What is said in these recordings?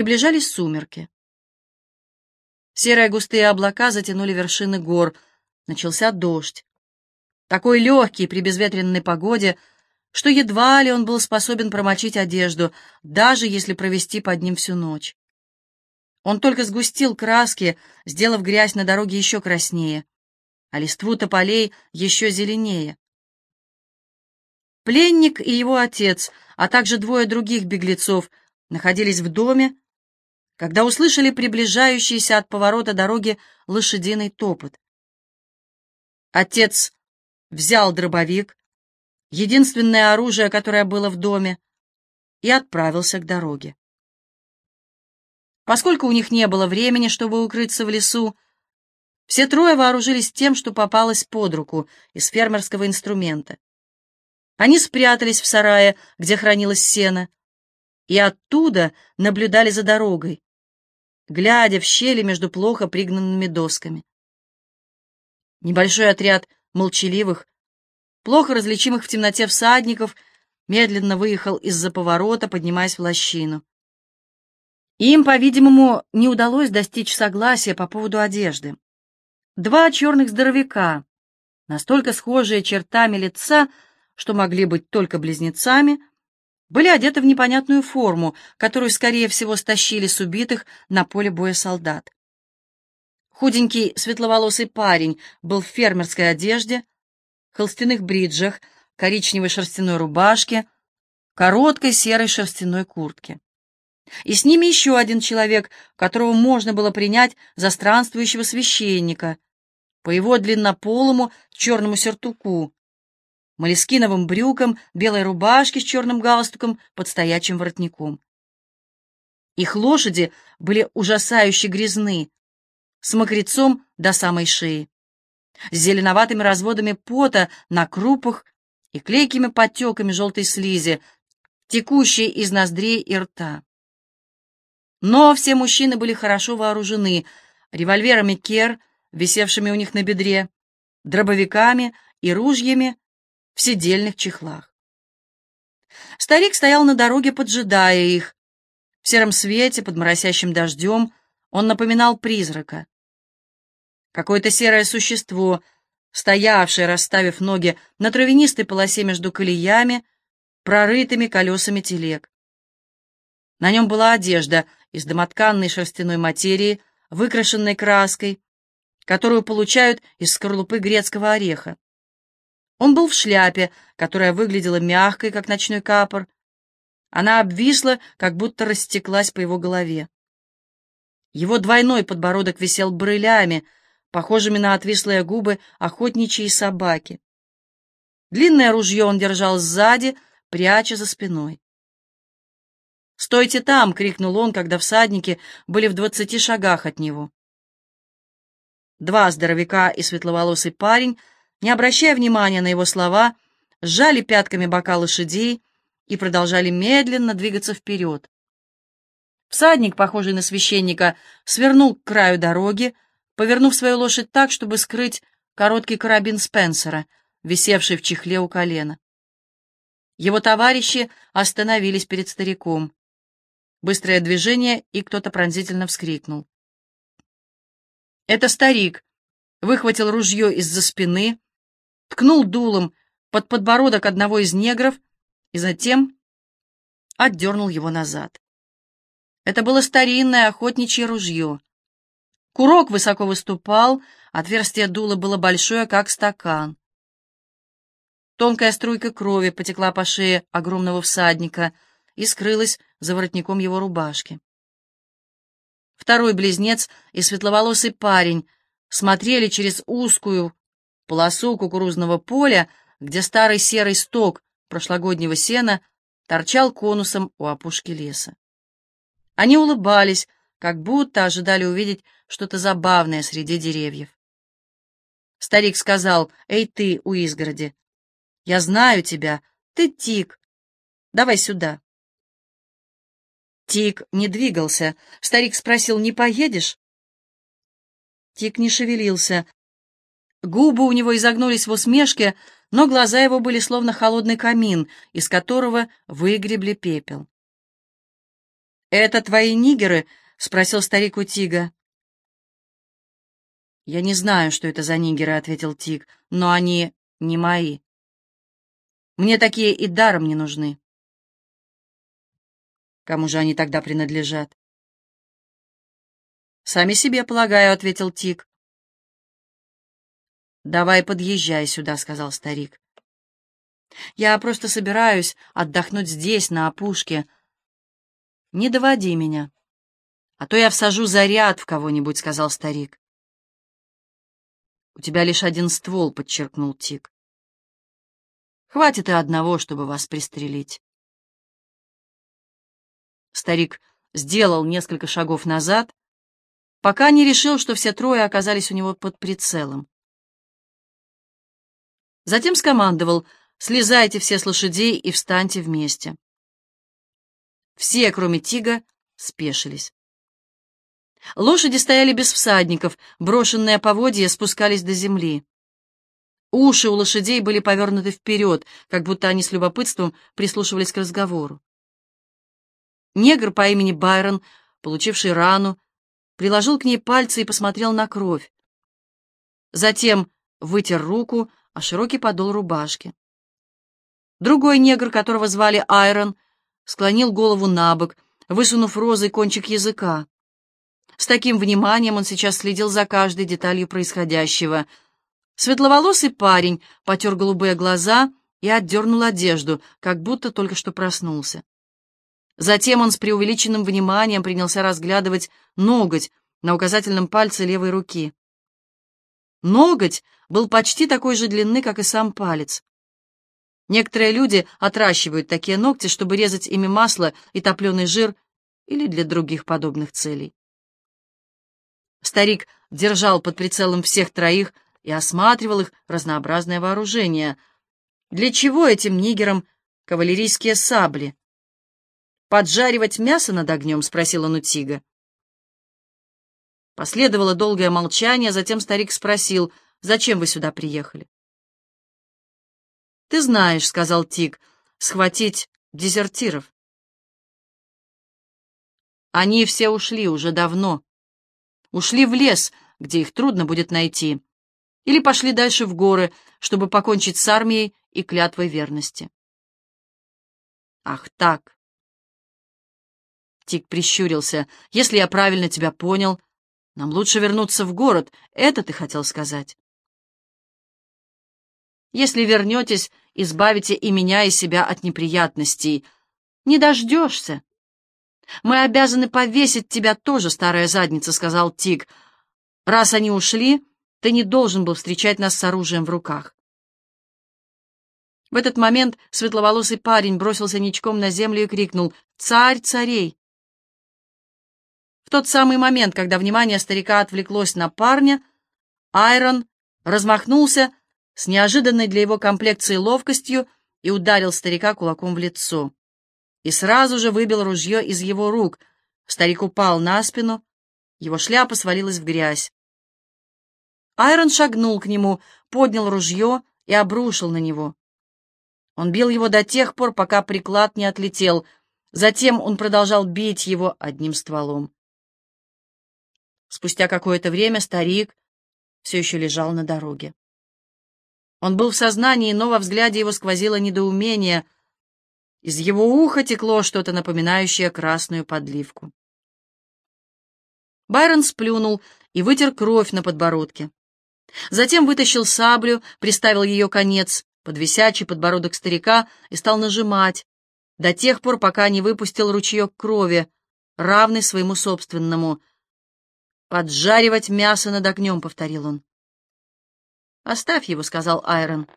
Приближались сумерки. Серые густые облака затянули вершины гор. Начался дождь. Такой легкий при безветренной погоде, что едва ли он был способен промочить одежду, даже если провести под ним всю ночь. Он только сгустил краски, сделав грязь на дороге еще краснее, а листву тополей еще зеленее. Пленник и его отец, а также двое других беглецов, находились в доме, когда услышали приближающийся от поворота дороги лошадиный топот. Отец взял дробовик, единственное оружие, которое было в доме, и отправился к дороге. Поскольку у них не было времени, чтобы укрыться в лесу, все трое вооружились тем, что попалось под руку из фермерского инструмента. Они спрятались в сарае, где хранилось сено, и оттуда наблюдали за дорогой, глядя в щели между плохо пригнанными досками. Небольшой отряд молчаливых, плохо различимых в темноте всадников медленно выехал из-за поворота, поднимаясь в лощину. Им, по-видимому, не удалось достичь согласия по поводу одежды. Два черных здоровяка, настолько схожие чертами лица, что могли быть только близнецами, были одеты в непонятную форму, которую, скорее всего, стащили с убитых на поле боя солдат. Худенький светловолосый парень был в фермерской одежде, холстяных бриджах, коричневой шерстяной рубашке, короткой серой шерстяной куртке. И с ними еще один человек, которого можно было принять за странствующего священника, по его длиннополому черному сюртуку, молескиновым брюкам, белой рубашке с черным галстуком под стоячим воротником. Их лошади были ужасающе грязны, с мокрецом до самой шеи, с зеленоватыми разводами пота на крупах и клейкими подтеками желтой слизи, текущей из ноздрей и рта. Но все мужчины были хорошо вооружены револьверами Кер, висевшими у них на бедре, дробовиками и ружьями в сидельных чехлах. Старик стоял на дороге, поджидая их. В сером свете, под моросящим дождем, он напоминал призрака. Какое-то серое существо, стоявшее, расставив ноги на травянистой полосе между колеями, прорытыми колесами телег. На нем была одежда из домотканной шерстяной материи, выкрашенной краской, которую получают из скорлупы грецкого ореха. Он был в шляпе, которая выглядела мягкой, как ночной капор. Она обвисла, как будто растеклась по его голове. Его двойной подбородок висел брылями, похожими на отвислые губы охотничьей собаки. Длинное ружье он держал сзади, пряча за спиной. «Стойте там!» — крикнул он, когда всадники были в двадцати шагах от него. Два здоровяка и светловолосый парень, не обращая внимания на его слова, сжали пятками бока лошадей и продолжали медленно двигаться вперед. Всадник, похожий на священника, свернул к краю дороги, повернув свою лошадь так, чтобы скрыть короткий карабин Спенсера, висевший в чехле у колена. Его товарищи остановились перед стариком. Быстрое движение, и кто-то пронзительно вскрикнул. Это старик выхватил ружье из-за спины, ткнул дулом под подбородок одного из негров и затем отдернул его назад. Это было старинное охотничье ружье. Курок высоко выступал, отверстие дула было большое, как стакан. Тонкая струйка крови потекла по шее огромного всадника — и скрылась за воротником его рубашки. Второй близнец и светловолосый парень смотрели через узкую полосу кукурузного поля, где старый серый сток прошлогоднего сена торчал конусом у опушки леса. Они улыбались, как будто ожидали увидеть что-то забавное среди деревьев. Старик сказал, «Эй ты, у изгороди, я знаю тебя, ты Тик, давай сюда». Тик не двигался. Старик спросил, не поедешь? Тик не шевелился. Губы у него изогнулись в усмешке, но глаза его были словно холодный камин, из которого выгребли пепел. «Это твои нигеры?» — спросил старик у Тига. «Я не знаю, что это за нигеры», — ответил Тиг, — «но они не мои. Мне такие и даром не нужны». «Кому же они тогда принадлежат?» «Сами себе, полагаю», — ответил Тиг. «Давай подъезжай сюда», — сказал старик. «Я просто собираюсь отдохнуть здесь, на опушке. Не доводи меня, а то я всажу заряд в кого-нибудь», — сказал старик. «У тебя лишь один ствол», — подчеркнул Тик. «Хватит и одного, чтобы вас пристрелить». Старик сделал несколько шагов назад, пока не решил, что все трое оказались у него под прицелом. Затем скомандовал «Слезайте все с лошадей и встаньте вместе». Все, кроме Тига, спешились. Лошади стояли без всадников, брошенные поводья спускались до земли. Уши у лошадей были повернуты вперед, как будто они с любопытством прислушивались к разговору. Негр по имени Байрон, получивший рану, приложил к ней пальцы и посмотрел на кровь. Затем вытер руку о широкий подол рубашки. Другой негр, которого звали Айрон, склонил голову на бок, высунув розой кончик языка. С таким вниманием он сейчас следил за каждой деталью происходящего. Светловолосый парень потер голубые глаза и отдернул одежду, как будто только что проснулся. Затем он с преувеличенным вниманием принялся разглядывать ноготь на указательном пальце левой руки. Ноготь был почти такой же длины, как и сам палец. Некоторые люди отращивают такие ногти, чтобы резать ими масло и топленый жир или для других подобных целей. Старик держал под прицелом всех троих и осматривал их разнообразное вооружение. Для чего этим нигерам кавалерийские сабли? «Поджаривать мясо над огнем?» — спросил он у Тига. Последовало долгое молчание, затем старик спросил, «Зачем вы сюда приехали?» «Ты знаешь», — сказал Тиг, — «схватить дезертиров». «Они все ушли уже давно», ушли в лес, где их трудно будет найти, или пошли дальше в горы, чтобы покончить с армией и клятвой верности. Ах так! Тик прищурился. Если я правильно тебя понял, нам лучше вернуться в город. Это ты хотел сказать? Если вернетесь, избавите и меня, и себя от неприятностей. Не дождешься. Мы обязаны повесить тебя тоже, старая задница», — сказал Тиг. «Раз они ушли, ты не должен был встречать нас с оружием в руках». В этот момент светловолосый парень бросился ничком на землю и крикнул «Царь царей!». Тот самый момент, когда внимание старика отвлеклось на парня, Айрон размахнулся с неожиданной для его комплекции ловкостью и ударил старика кулаком в лицо и сразу же выбил ружье из его рук. Старик упал на спину, его шляпа свалилась в грязь. Айрон шагнул к нему, поднял ружье и обрушил на него. Он бил его до тех пор, пока приклад не отлетел. Затем он продолжал бить его одним стволом. Спустя какое-то время старик все еще лежал на дороге. Он был в сознании, но во взгляде его сквозило недоумение — из его уха текло что-то напоминающее красную подливку. Байрон сплюнул и вытер кровь на подбородке. Затем вытащил саблю, приставил ее конец под висячий подбородок старика и стал нажимать, до тех пор, пока не выпустил ручеек крови, равный своему собственному. «Поджаривать мясо над огнем», — повторил он. «Оставь его», — сказал Айрон.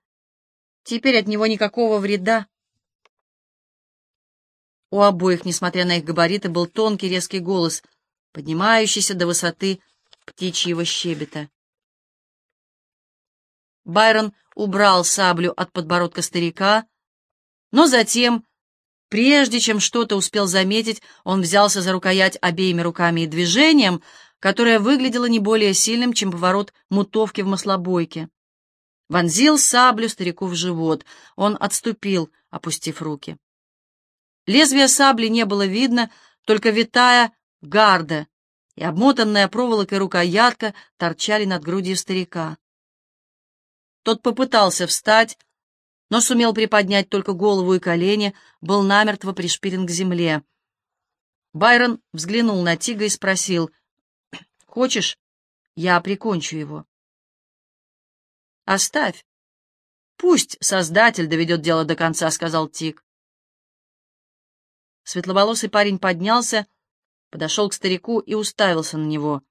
«Теперь от него никакого вреда». У обоих, несмотря на их габариты, был тонкий резкий голос, поднимающийся до высоты птичьего щебета. Байрон убрал саблю от подбородка старика, но затем, прежде чем что-то успел заметить, он взялся за рукоять обеими руками и движением, которое выглядело не более сильным, чем поворот мутовки в маслобойке. Вонзил саблю старику в живот. Он отступил, опустив руки. Лезвия сабли не было видно, Только витая гарда и обмотанная проволокой рукоятка торчали над грудью старика. Тот попытался встать, но сумел приподнять только голову и колени, был намертво пришпилен к земле. Байрон взглянул на Тига и спросил, «Хочешь, я прикончу его?» «Оставь. Пусть Создатель доведет дело до конца», — сказал Тиг. Светловолосый парень поднялся, подошел к старику и уставился на него.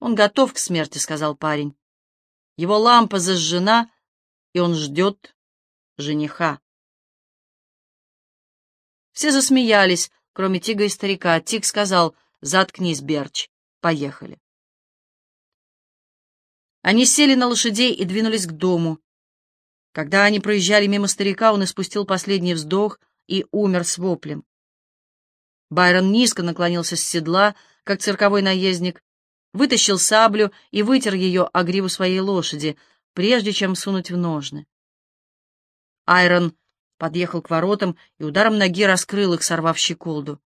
«Он готов к смерти», — сказал парень. «Его лампа зажжена, и он ждет жениха». Все засмеялись, кроме Тига и старика. Тиг сказал, «Заткнись, Берч, поехали». Они сели на лошадей и двинулись к дому. Когда они проезжали мимо старика, он испустил последний вздох и умер с воплем. Байрон низко наклонился с седла, как цирковой наездник, вытащил саблю и вытер ее о гриву своей лошади, прежде чем сунуть в ножны. Айрон подъехал к воротам и ударом ноги раскрыл их, сорвав щеколду.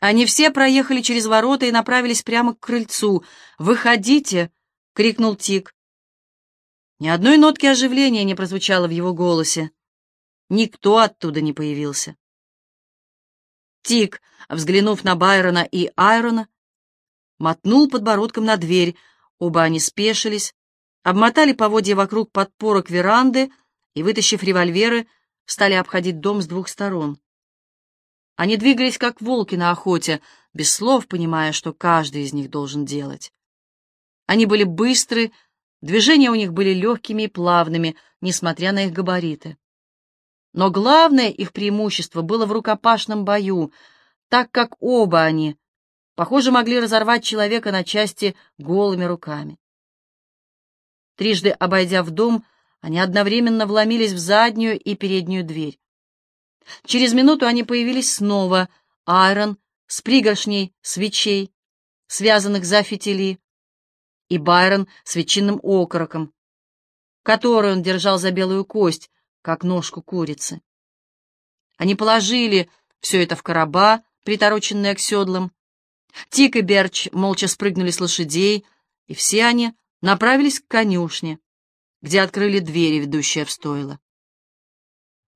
Они все проехали через ворота и направились прямо к крыльцу. «Выходите!» — крикнул Тик. Ни одной нотки оживления не прозвучало в его голосе. Никто оттуда не появился. Тик, взглянув на Байрона и Айрона, мотнул подбородком на дверь. Оба они спешились, обмотали поводья вокруг подпорок веранды и, вытащив револьверы, стали обходить дом с двух сторон. Они двигались как волки на охоте, без слов понимая, что каждый из них должен делать. Они были быстры, движения у них были легкими и плавными, несмотря на их габариты. Но главное их преимущество было в рукопашном бою, так как оба они, похоже, могли разорвать человека на части голыми руками. Трижды обойдя в дом, они одновременно вломились в заднюю и переднюю дверь. Через минуту они появились снова, Айрон с пригоршней свечей, связанных за фитили, и Байрон с ветчинным окороком, который он держал за белую кость, как ножку курицы. Они положили все это в короба, притороченные к седлам. Тик и Берч молча спрыгнули с лошадей, и все они направились к конюшне, где открыли двери, ведущие в стойло.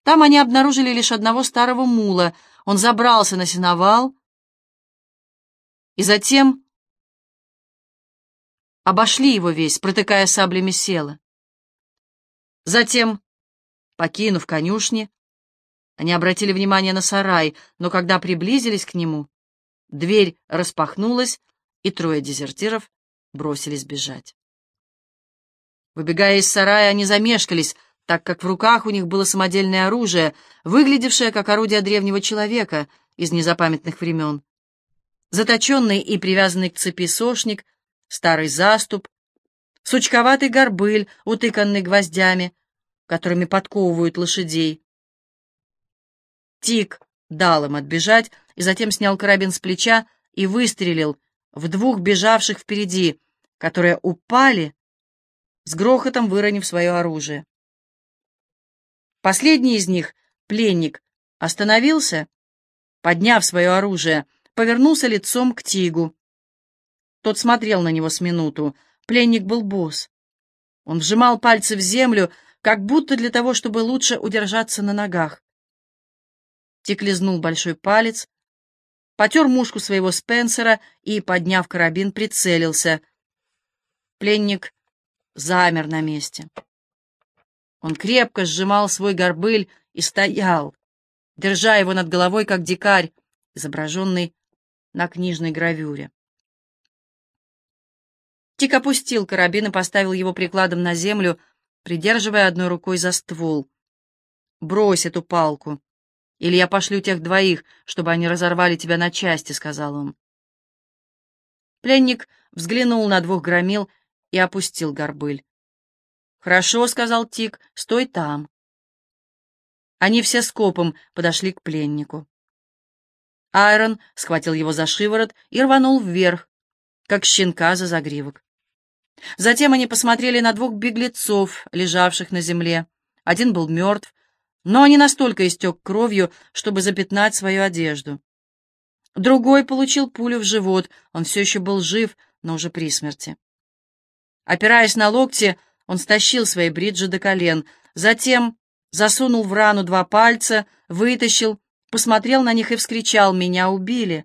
Там они обнаружили лишь одного старого мула. Он забрался на сеновал и затем обошли его весь, протыкая саблями села. Затем Покинув конюшни, они обратили внимание на сарай, но когда приблизились к нему, дверь распахнулась, и трое дезертиров бросились бежать. Выбегая из сарая, они замешкались, так как в руках у них было самодельное оружие, выглядевшее как орудие древнего человека из незапамятных времен. Заточенный и привязанный к цепи сошник, старый заступ, сучковатый горбыль, утыканный гвоздями, которыми подковывают лошадей. Тик дал им отбежать и затем снял карабин с плеча и выстрелил в двух бежавших впереди, которые упали, с грохотом выронив свое оружие. Последний из них, пленник, остановился, подняв свое оружие, повернулся лицом к Тигу. Тот смотрел на него с минуту. Пленник был босс. Он вжимал пальцы в землю, как будто для того, чтобы лучше удержаться на ногах. Тик лизнул большой палец, потер мушку своего Спенсера и, подняв карабин, прицелился. Пленник замер на месте. Он крепко сжимал свой горбыль и стоял, держа его над головой, как дикарь, изображенный на книжной гравюре. Тик опустил карабин и поставил его прикладом на землю, придерживая одной рукой за ствол. «Брось эту палку, или я пошлю тех двоих, чтобы они разорвали тебя на части», — сказал он. Пленник взглянул на двух громил и опустил горбыль. «Хорошо», — сказал Тик, — «стой там». Они все скопом подошли к пленнику. Айрон схватил его за шиворот и рванул вверх, как щенка за загривок. Затем они посмотрели на двух беглецов, лежавших на земле. Один был мертв, но не настолько истек кровью, чтобы запятнать свою одежду. Другой получил пулю в живот, он все еще был жив, но уже при смерти. Опираясь на локти, он стащил свои бриджи до колен, затем засунул в рану два пальца, вытащил, посмотрел на них и вскричал «Меня убили!».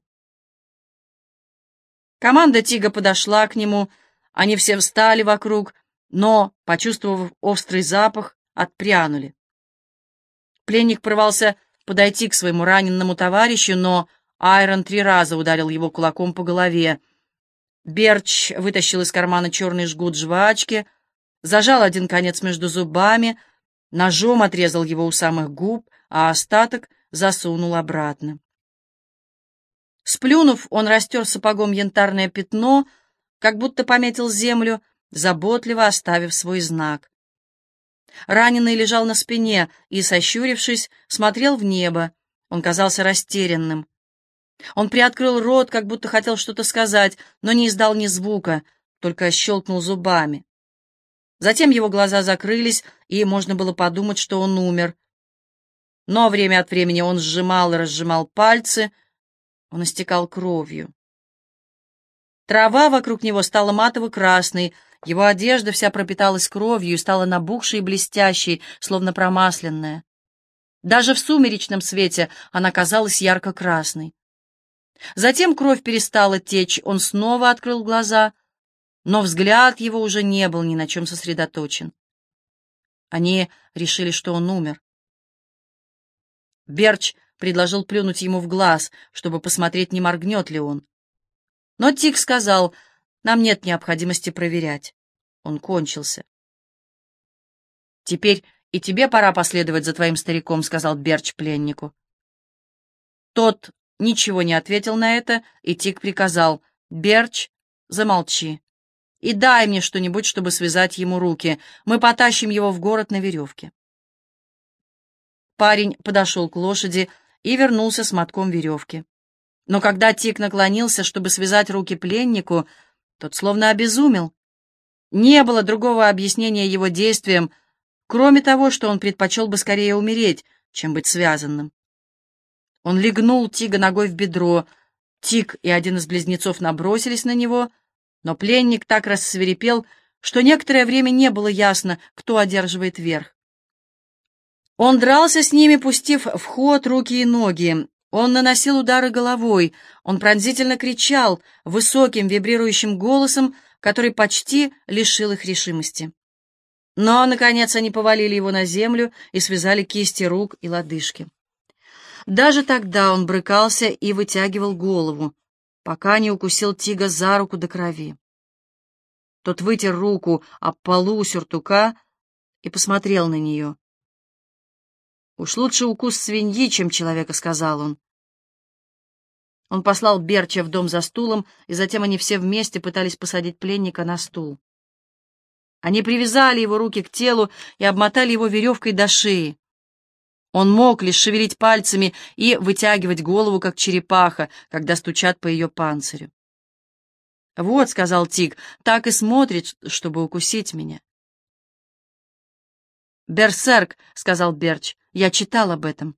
Команда Тига подошла к нему, они все встали вокруг, но, почувствовав острый запах, отпрянули. Пленник порвался подойти к своему раненному товарищу, но Айрон три раза ударил его кулаком по голове. Берч вытащил из кармана черный жгут жвачки, зажал один конец между зубами, ножом отрезал его у самых губ, а остаток засунул обратно. Сплюнув, он растер сапогом янтарное пятно, как будто пометил землю, заботливо оставив свой знак. Раненый лежал на спине и, сощурившись, смотрел в небо. Он казался растерянным. Он приоткрыл рот, как будто хотел что-то сказать, но не издал ни звука, только щелкнул зубами. Затем его глаза закрылись, и можно было подумать, что он умер. Но время от времени он сжимал и разжимал пальцы, он истекал кровью. Трава вокруг него стала матово-красной, его одежда вся пропиталась кровью и стала набухшей и блестящей, словно промасленная. Даже в сумеречном свете она казалась ярко-красной. Затем кровь перестала течь, он снова открыл глаза, но взгляд его уже не был ни на чем сосредоточен. Они решили, что он умер. Берч предложил плюнуть ему в глаз, чтобы посмотреть, не моргнет ли он. Но Тик сказал, нам нет необходимости проверять. Он кончился. «Теперь и тебе пора последовать за твоим стариком», — сказал Берч пленнику. Тот ничего не ответил на это, и Тик приказал, «Берч, замолчи. И дай мне что-нибудь, чтобы связать ему руки. Мы потащим его в город на веревке». Парень подошел к лошади и вернулся с мотком веревки. Но когда Тик наклонился, чтобы связать руки пленнику, тот словно обезумел. Не было другого объяснения его действиям, кроме того, что он предпочел бы скорее умереть, чем быть связанным. Он легнул Тига ногой в бедро. Тиг и один из близнецов набросились на него, но пленник так рассверепел, что некоторое время не было ясно, кто одерживает верх. Он дрался с ними, пустив в ход руки и ноги, он наносил удары головой, он пронзительно кричал высоким вибрирующим голосом, который почти лишил их решимости. Но, наконец, они повалили его на землю и связали кисти рук и лодыжки. Даже тогда он брыкался и вытягивал голову, пока не укусил Тига за руку до крови. Тот вытер руку об полу сюртука и посмотрел на нее. «Уж лучше укус свиньи, чем человека», — сказал он. Он послал Берча в дом за стулом, и затем они все вместе пытались посадить пленника на стул. Они привязали его руки к телу и обмотали его веревкой до шеи. Он мог лишь шевелить пальцами и вытягивать голову, как черепаха, когда стучат по ее панцирю. «Вот», — сказал Тик, — «так и смотрит, чтобы укусить меня». «Берсерк», — сказал Берч, — «я читал об этом.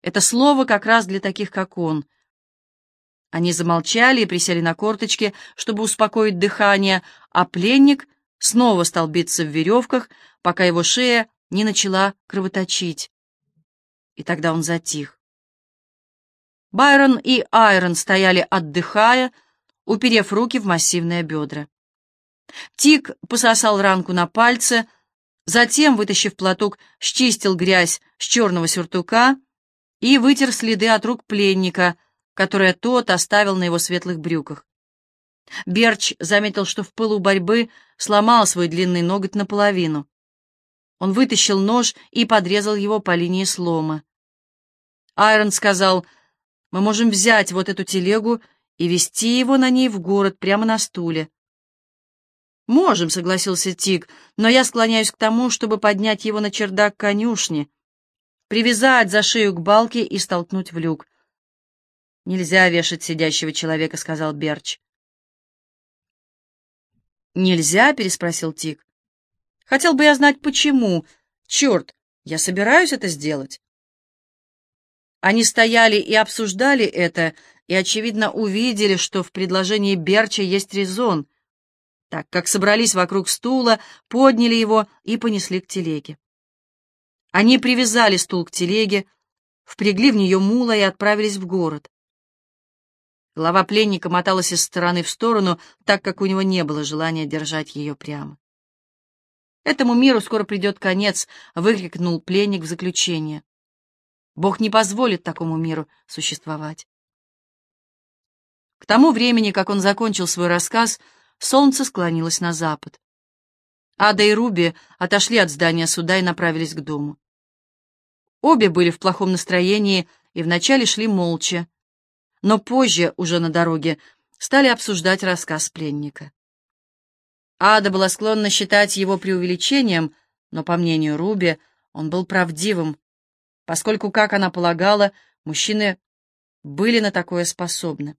Это слово как раз для таких, как он». Они замолчали и присели на корточки, чтобы успокоить дыхание, а пленник снова стал биться в веревках, пока его шея не начала кровоточить. И тогда он затих. Байрон и Айрон стояли, отдыхая, уперев руки в массивные бедра. Тик пососал ранку на пальце, Затем, вытащив платок, счистил грязь с черного сюртука и вытер следы от рук пленника, которые тот оставил на его светлых брюках. Берч заметил, что в пылу борьбы сломал свой длинный ноготь наполовину. Он вытащил нож и подрезал его по линии слома. Айрон сказал, «Мы можем взять вот эту телегу и везти его на ней в город прямо на стуле. «Можем», — согласился Тик, «но я склоняюсь к тому, чтобы поднять его на чердак конюшни, привязать за шею к балке и столкнуть в люк». «Нельзя вешать сидящего человека», — сказал Берч. «Нельзя?» — переспросил Тик. «Хотел бы я знать, почему. Черт, я собираюсь это сделать». Они стояли и обсуждали это, и, очевидно, увидели, что в предложении Берча есть резон, так как собрались вокруг стула, подняли его и понесли к телеге. Они привязали стул к телеге, впрягли в нее мула и отправились в город. Голова пленника моталась из стороны в сторону, так как у него не было желания держать ее прямо. «Этому миру скоро придет конец», — выкрикнул пленник в заключение. «Бог не позволит такому миру существовать». К тому времени, как он закончил свой рассказ, солнце склонилось на запад. Ада и Руби отошли от здания суда и направились к дому. Обе были в плохом настроении и вначале шли молча, но позже, уже на дороге, стали обсуждать рассказ пленника. Ада была склонна считать его преувеличением, но, по мнению Руби, он был правдивым, поскольку, как она полагала, мужчины были на такое способны.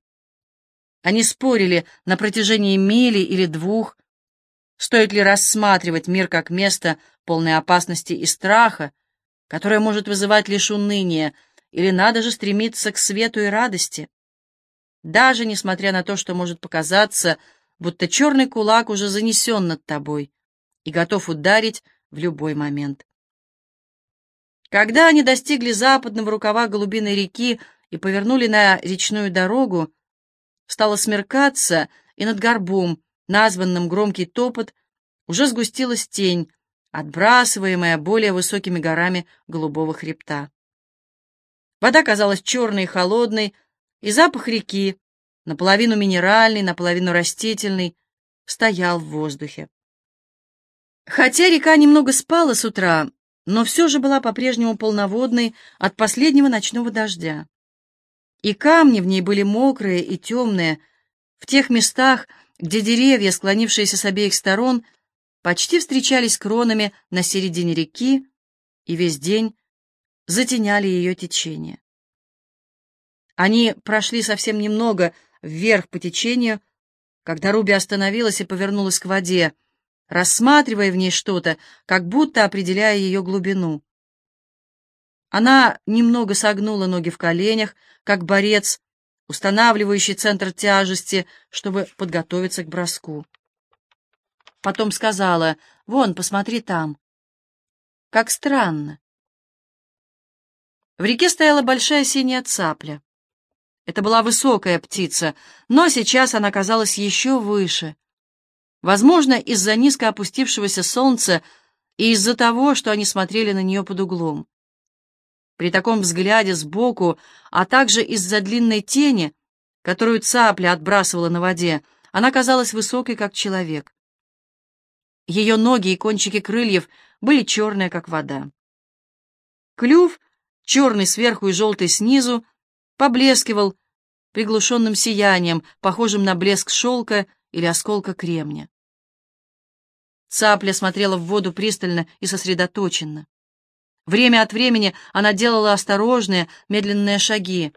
Они спорили на протяжении мили или двух, стоит ли рассматривать мир как место полной опасности и страха, которое может вызывать лишь уныние, или надо же стремиться к свету и радости. Даже несмотря на то, что может показаться, будто черный кулак уже занесен над тобой и готов ударить в любой момент. Когда они достигли западного рукава Голубиной реки и повернули на речную дорогу, Стало смеркаться, и над горбом, названным громкий топот, уже сгустилась тень, отбрасываемая более высокими горами голубого хребта. Вода казалась черной и холодной, и запах реки, наполовину минеральный, наполовину растительный, стоял в воздухе. Хотя река немного спала с утра, но все же была по-прежнему полноводной от последнего ночного дождя и камни в ней были мокрые и темные, в тех местах, где деревья, склонившиеся с обеих сторон, почти встречались кронами на середине реки и весь день затеняли ее течение. Они прошли совсем немного вверх по течению, когда Руби остановилась и повернулась к воде, рассматривая в ней что-то, как будто определяя ее глубину. Она немного согнула ноги в коленях, как борец, устанавливающий центр тяжести, чтобы подготовиться к броску. Потом сказала, «Вон, посмотри там». Как странно. В реке стояла большая синяя цапля. Это была высокая птица, но сейчас она казалась еще выше. Возможно, из-за низко опустившегося солнца и из-за того, что они смотрели на нее под углом. При таком взгляде сбоку, а также из-за длинной тени, которую цапля отбрасывала на воде, она казалась высокой, как человек. Ее ноги и кончики крыльев были черные, как вода. Клюв, черный сверху и желтый снизу, поблескивал приглушенным сиянием, похожим на блеск шелка или осколка кремня. Цапля смотрела в воду пристально и сосредоточенно. Время от времени она делала осторожные, медленные шаги,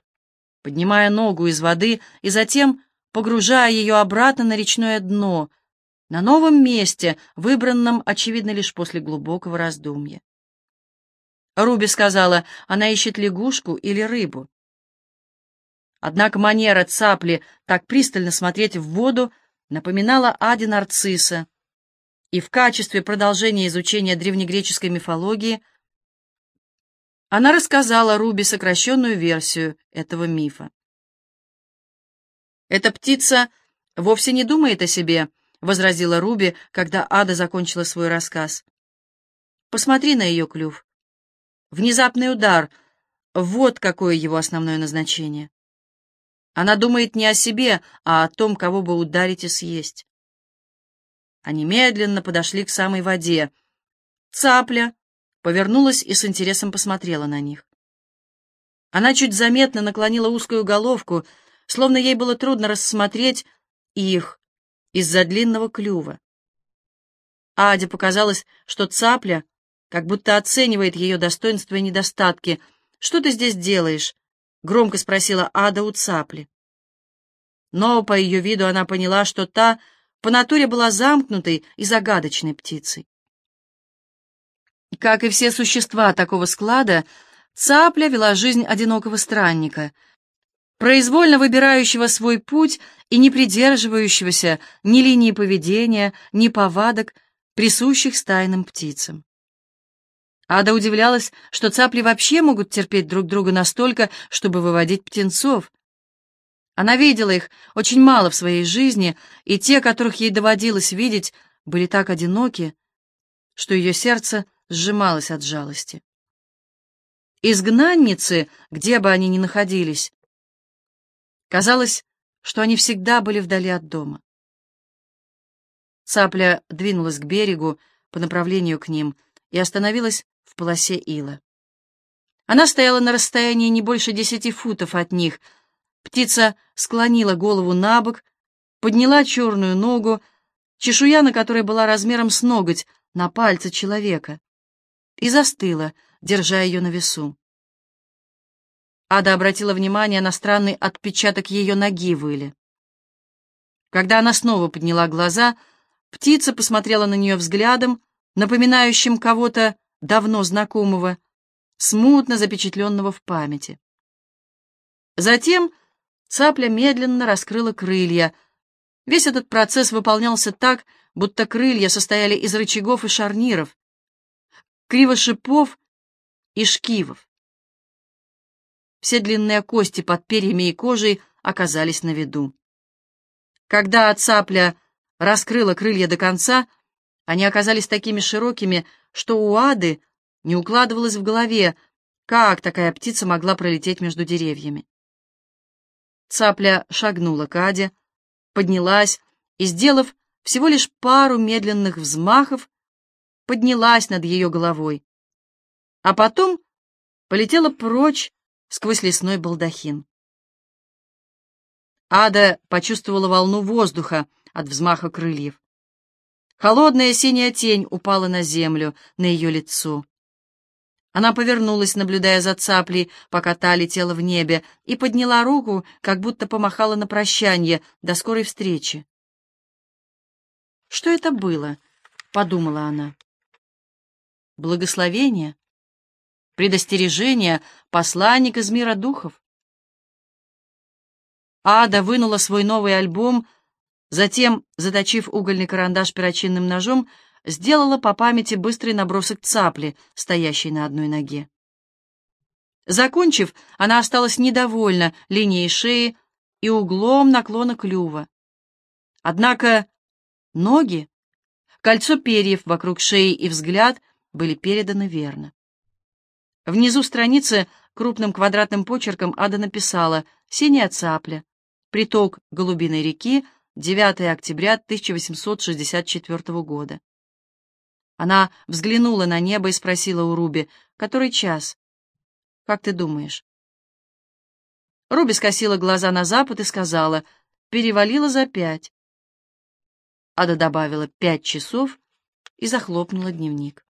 поднимая ногу из воды и затем погружая ее обратно на речное дно, на новом месте, выбранном, очевидно, лишь после глубокого раздумья. Руби сказала, она ищет лягушку или рыбу. Однако манера цапли так пристально смотреть в воду напоминала Ади Нарцисса, и в качестве продолжения изучения древнегреческой мифологии – она рассказала Руби сокращенную версию этого мифа. «Эта птица вовсе не думает о себе», — возразила Руби, когда Ада закончила свой рассказ. «Посмотри на ее клюв. Внезапный удар — вот какое его основное назначение. Она думает не о себе, а о том, кого бы ударить и съесть». Они медленно подошли к самой воде. Цапля повернулась и с интересом посмотрела на них. Она чуть заметно наклонила узкую головку, словно ей было трудно рассмотреть их из-за длинного клюва. Аде показалось, что цапля как будто оценивает ее достоинства и недостатки. «Что ты здесь делаешь?» — громко спросила Ада у цапли. Но по ее виду она поняла, что та по натуре была замкнутой и загадочной птицей. Как и все существа такого склада, цапля вела жизнь одинокого странника, произвольно выбирающего свой путь и не придерживающегося ни линии поведения, ни повадок, присущих стайным птицам. Ада удивлялась, что цапли вообще могут терпеть друг друга настолько, чтобы выводить птенцов. Она видела их очень мало в своей жизни, и те, которых ей доводилось видеть, были так одиноки, что ее сердце сжималось от жалости. Изгнанницы, где бы они ни находились, казалось, что они всегда были вдали от дома. Цапля двинулась к берегу по направлению к ним и остановилась в полосе ила. Она стояла на расстоянии не больше десяти футов от них. Птица склонила голову на бок, подняла черную ногу, чешуя на которой была размером с ноготь на пальце человека, и застыла, держа ее на весу. Ада обратила внимание на странный отпечаток ее ноги в иле. Когда она снова подняла глаза, птица посмотрела на нее взглядом, напоминающим кого-то давно знакомого, смутно запечатленного в памяти. Затем цапля медленно раскрыла крылья. Весь этот процесс выполнялся так, будто крылья состояли из рычагов и шарниров, кривошипов и шкивов. Все длинные кости под перьями и кожей оказались на виду. Когда цапля раскрыла крылья до конца, они оказались такими широкими, что у Ады не укладывалось в голове, как такая птица могла пролететь между деревьями. Цапля шагнула к Аде, поднялась и, сделав всего лишь пару медленных взмахов, поднялась над ее головой, а потом полетела прочь сквозь лесной балдахин. Ада почувствовала волну воздуха от взмаха крыльев. Холодная синяя тень упала на землю, на ее лицо. Она повернулась, наблюдая за цаплей, пока та летела в небе, и подняла руку, как будто помахала на прощание до скорой встречи. «Что это было?» — подумала она. «Благословение? Предостережение? Посланник из мира духов?» Ада вынула свой новый альбом — Затем, заточив угольный карандаш перочинным ножом, сделала по памяти быстрый набросок цапли, стоящей на одной ноге. Закончив, она осталась недовольна линией шеи и углом наклона клюва. Однако ноги, кольцо перьев вокруг шеи и взгляд были переданы верно. Внизу страницы крупным квадратным почерком Ада написала «Синяя цапля», «Приток Голубиной реки», 9 октября 1864 года. Она взглянула на небо и спросила у Руби, «Который час? Как ты думаешь?» Руби скосила глаза на запад и сказала, «Перевалила за пять». Ада добавила «пять часов» и захлопнула дневник.